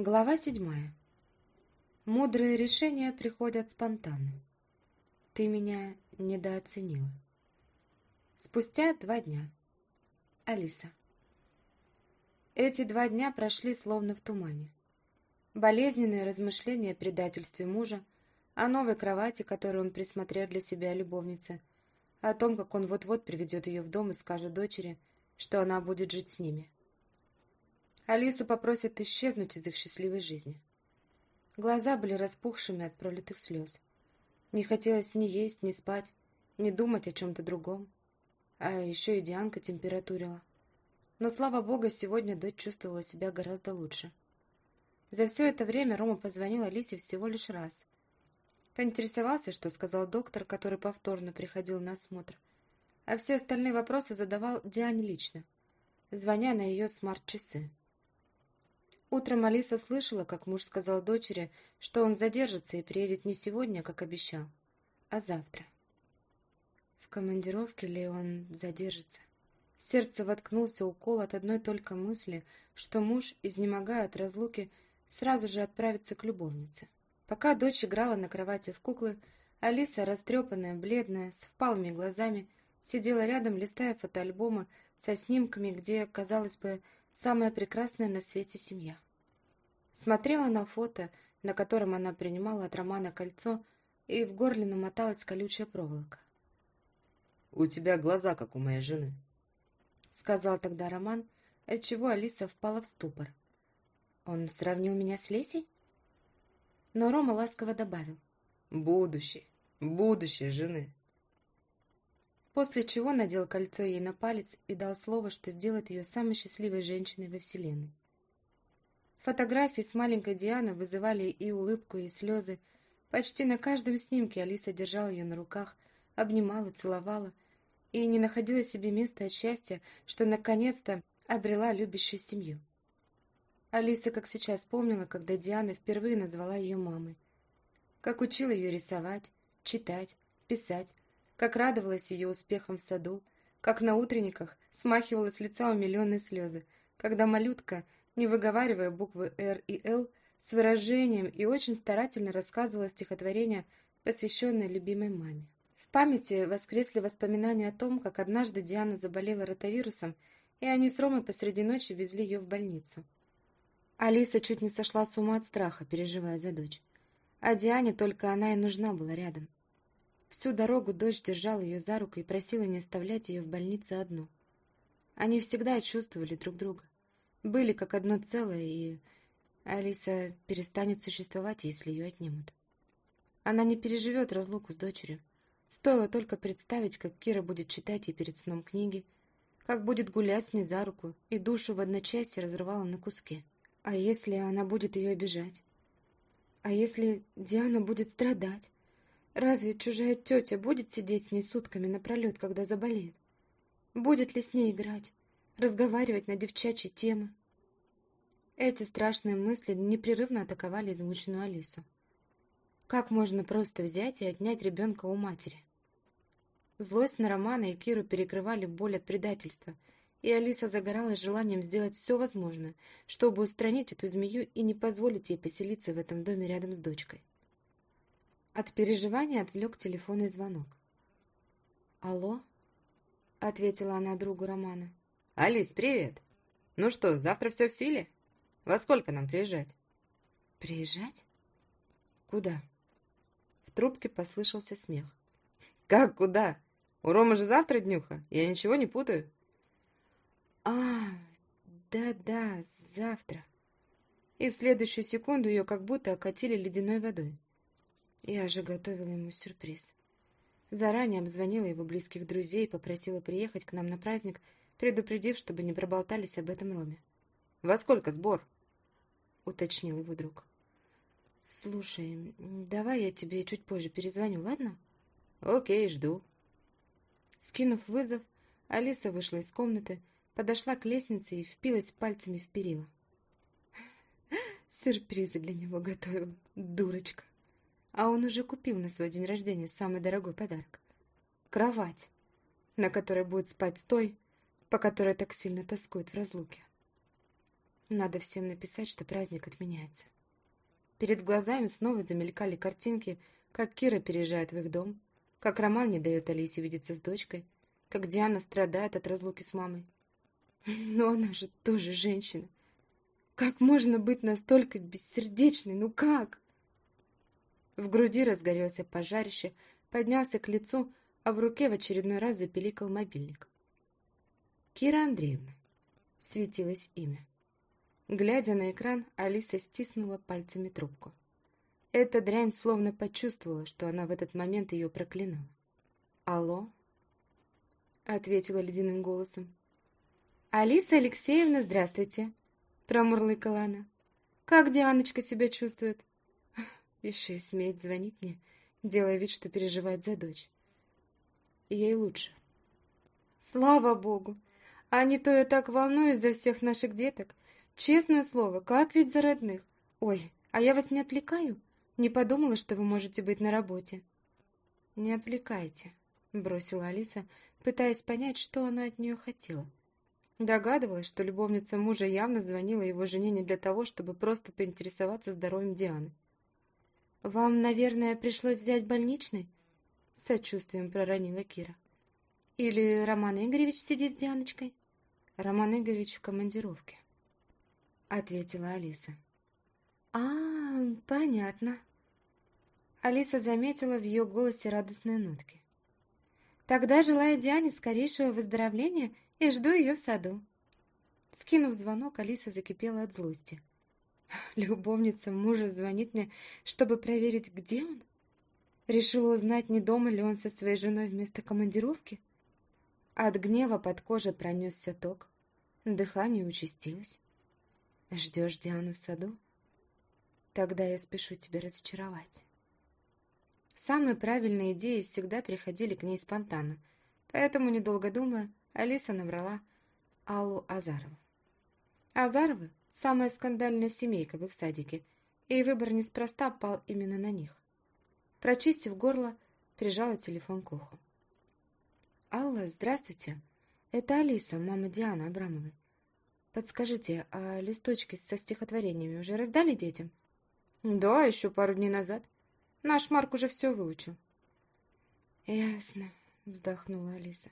Глава седьмая. Мудрые решения приходят спонтанно. Ты меня недооценила. Спустя два дня. Алиса. Эти два дня прошли словно в тумане. Болезненные размышления о предательстве мужа, о новой кровати, которую он присмотрел для себя любовницы, о том, как он вот-вот приведет ее в дом и скажет дочери, что она будет жить с ними. Алису попросят исчезнуть из их счастливой жизни. Глаза были распухшими от пролитых слез. Не хотелось ни есть, ни спать, ни думать о чем-то другом. А еще и Дианка температурила. Но, слава богу, сегодня дочь чувствовала себя гораздо лучше. За все это время Рома позвонил Алисе всего лишь раз. Поинтересовался, что сказал доктор, который повторно приходил на осмотр. А все остальные вопросы задавал Диане лично, звоня на ее смарт-часы. Утром Алиса слышала, как муж сказал дочери, что он задержится и приедет не сегодня, как обещал, а завтра. В командировке ли он задержится? В сердце воткнулся укол от одной только мысли, что муж, изнемогая от разлуки, сразу же отправится к любовнице. Пока дочь играла на кровати в куклы, Алиса, растрепанная, бледная, с впалыми глазами, сидела рядом, листая фотоальбомы со снимками, где, казалось бы, самая прекрасная на свете семья. Смотрела на фото, на котором она принимала от Романа кольцо, и в горле намоталась колючая проволока. «У тебя глаза, как у моей жены», — сказал тогда Роман, отчего Алиса впала в ступор. Он сравнил меня с Лесей? Но Рома ласково добавил. «Будущий, будущее жены». После чего надел кольцо ей на палец и дал слово, что сделает ее самой счастливой женщиной во Вселенной. Фотографии с маленькой Дианой вызывали и улыбку, и слезы. Почти на каждом снимке Алиса держала ее на руках, обнимала, целовала и не находила себе места от счастья, что наконец-то обрела любящую семью. Алиса, как сейчас помнила, когда Диана впервые назвала ее мамой. Как учила ее рисовать, читать, писать, как радовалась ее успехам в саду, как на утренниках смахивала с лица умиленные слезы, когда малютка, не выговаривая буквы «Р» и «Л», с выражением и очень старательно рассказывала стихотворение, посвященное любимой маме. В памяти воскресли воспоминания о том, как однажды Диана заболела ротавирусом, и они с Ромой посреди ночи везли ее в больницу. Алиса чуть не сошла с ума от страха, переживая за дочь. А Диане только она и нужна была рядом. Всю дорогу дочь держала ее за руку и просила не оставлять ее в больнице одну. Они всегда чувствовали друг друга. Были как одно целое, и Алиса перестанет существовать, если ее отнимут. Она не переживет разлуку с дочерью. Стоило только представить, как Кира будет читать ей перед сном книги, как будет гулять с ней за руку и душу в одночасье разрывала на куски. А если она будет ее обижать? А если Диана будет страдать? Разве чужая тетя будет сидеть с ней сутками напролет, когда заболеет? Будет ли с ней играть, разговаривать на девчачьи темы? Эти страшные мысли непрерывно атаковали измученную Алису. Как можно просто взять и отнять ребенка у матери? Злость на Романа и Киру перекрывали боль от предательства – и Алиса загоралась желанием сделать все возможное, чтобы устранить эту змею и не позволить ей поселиться в этом доме рядом с дочкой. От переживания отвлек телефонный звонок. «Алло?» — ответила она другу Романа. «Алис, привет! Ну что, завтра все в силе? Во сколько нам приезжать?» «Приезжать? Куда?» В трубке послышался смех. «Как куда? У Ромы же завтра днюха, я ничего не путаю». «А, да-да, завтра». И в следующую секунду ее как будто окатили ледяной водой. Я же готовила ему сюрприз. Заранее обзвонила его близких друзей и попросила приехать к нам на праздник, предупредив, чтобы не проболтались об этом Роме. «Во сколько сбор?» — уточнил его друг. «Слушай, давай я тебе чуть позже перезвоню, ладно?» «Окей, жду». Скинув вызов, Алиса вышла из комнаты, подошла к лестнице и впилась пальцами в перила. Сюрпризы для него готовил, дурочка. А он уже купил на свой день рождения самый дорогой подарок. Кровать, на которой будет спать той, по которой так сильно тоскует в разлуке. Надо всем написать, что праздник отменяется. Перед глазами снова замелькали картинки, как Кира переезжает в их дом, как Роман не дает Алисе видеться с дочкой, как Диана страдает от разлуки с мамой. Но она же тоже женщина. Как можно быть настолько бессердечной? Ну как? В груди разгорелся пожарище, поднялся к лицу, а в руке в очередной раз запеликал мобильник. Кира Андреевна. Светилось имя. Глядя на экран, Алиса стиснула пальцами трубку. Эта дрянь словно почувствовала, что она в этот момент ее проклинала. «Алло?» — ответила ледяным голосом. «Алиса Алексеевна, здравствуйте!» — промурлыкала она. «Как Дианочка себя чувствует?» Еще и смеет звонить мне, делая вид, что переживает за дочь. Ей лучше. Слава богу! А не то я так волнуюсь за всех наших деток. Честное слово, как ведь за родных. Ой, а я вас не отвлекаю? Не подумала, что вы можете быть на работе. Не отвлекайте, бросила Алиса, пытаясь понять, что она от нее хотела. Догадывалась, что любовница мужа явно звонила его жене не для того, чтобы просто поинтересоваться здоровьем Дианы. «Вам, наверное, пришлось взять больничный?» С сочувствием проронила Кира. «Или Роман Игоревич сидит с Дианочкой?» «Роман Игоревич в командировке», — ответила Алиса. «А, понятно». Алиса заметила в ее голосе радостные нотки. «Тогда желаю Диане скорейшего выздоровления и жду ее в саду». Скинув звонок, Алиса закипела от злости. Любовница мужа звонит мне, чтобы проверить, где он? Решила узнать, не дома ли он со своей женой вместо командировки? От гнева под кожей пронесся ток. Дыхание участилось. Ждешь Диану в саду? Тогда я спешу тебя разочаровать. Самые правильные идеи всегда приходили к ней спонтанно, поэтому, недолго думая, Алиса набрала Аллу Азарову. Азаровы самая скандальная семейка в их садике, и выбор неспроста пал именно на них. Прочистив горло, прижала телефон к уху. «Алла, здравствуйте. Это Алиса, мама Дианы Абрамовой. Подскажите, а листочки со стихотворениями уже раздали детям?» «Да, еще пару дней назад. Наш Марк уже все выучил». «Ясно», — вздохнула Алиса.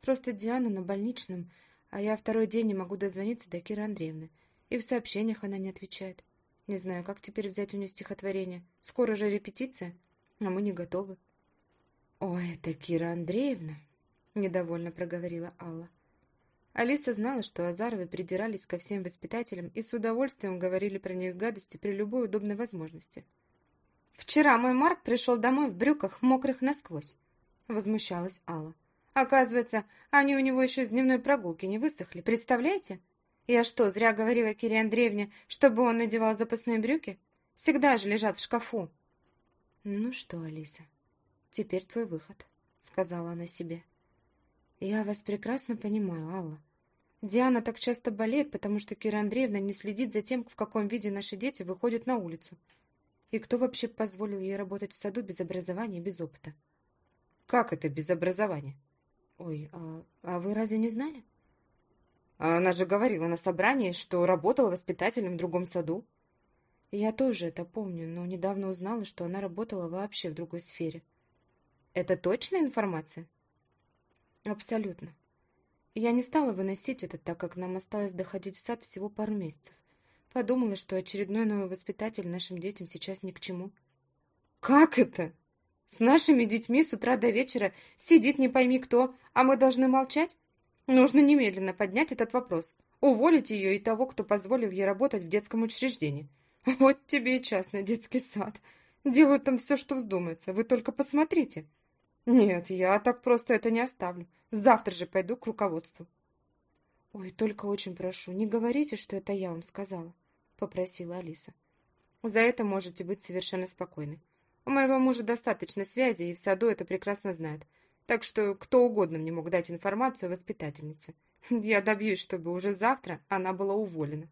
«Просто Диана на больничном, а я второй день не могу дозвониться до Киры Андреевны. И в сообщениях она не отвечает. Не знаю, как теперь взять у нее стихотворение. Скоро же репетиция, а мы не готовы. «Ой, это Кира Андреевна!» — недовольно проговорила Алла. Алиса знала, что Азаровы придирались ко всем воспитателям и с удовольствием говорили про них гадости при любой удобной возможности. «Вчера мой Марк пришел домой в брюках, мокрых насквозь», — возмущалась Алла. «Оказывается, они у него еще с дневной прогулки не высохли, представляете?» Я что, зря говорила Кире Андреевне, чтобы он надевал запасные брюки? Всегда же лежат в шкафу. Ну что, Алиса, теперь твой выход, сказала она себе. Я вас прекрасно понимаю, Алла. Диана так часто болеет, потому что Кира Андреевна не следит за тем, в каком виде наши дети выходят на улицу. И кто вообще позволил ей работать в саду без образования и без опыта? Как это без образования? Ой, а, а вы разве не знали? А она же говорила на собрании, что работала воспитателем в другом саду. Я тоже это помню, но недавно узнала, что она работала вообще в другой сфере. Это точная информация? Абсолютно. Я не стала выносить это, так как нам осталось доходить в сад всего пару месяцев. Подумала, что очередной новый воспитатель нашим детям сейчас ни к чему. Как это? С нашими детьми с утра до вечера сидит не пойми кто, а мы должны молчать? Нужно немедленно поднять этот вопрос. Уволить ее и того, кто позволил ей работать в детском учреждении. Вот тебе и частный детский сад. Делают там все, что вздумается. Вы только посмотрите. Нет, я так просто это не оставлю. Завтра же пойду к руководству. Ой, только очень прошу, не говорите, что это я вам сказала, попросила Алиса. За это можете быть совершенно спокойны. У моего мужа достаточно связи, и в саду это прекрасно знают так что кто угодно мне мог дать информацию о воспитательнице. Я добьюсь, чтобы уже завтра она была уволена.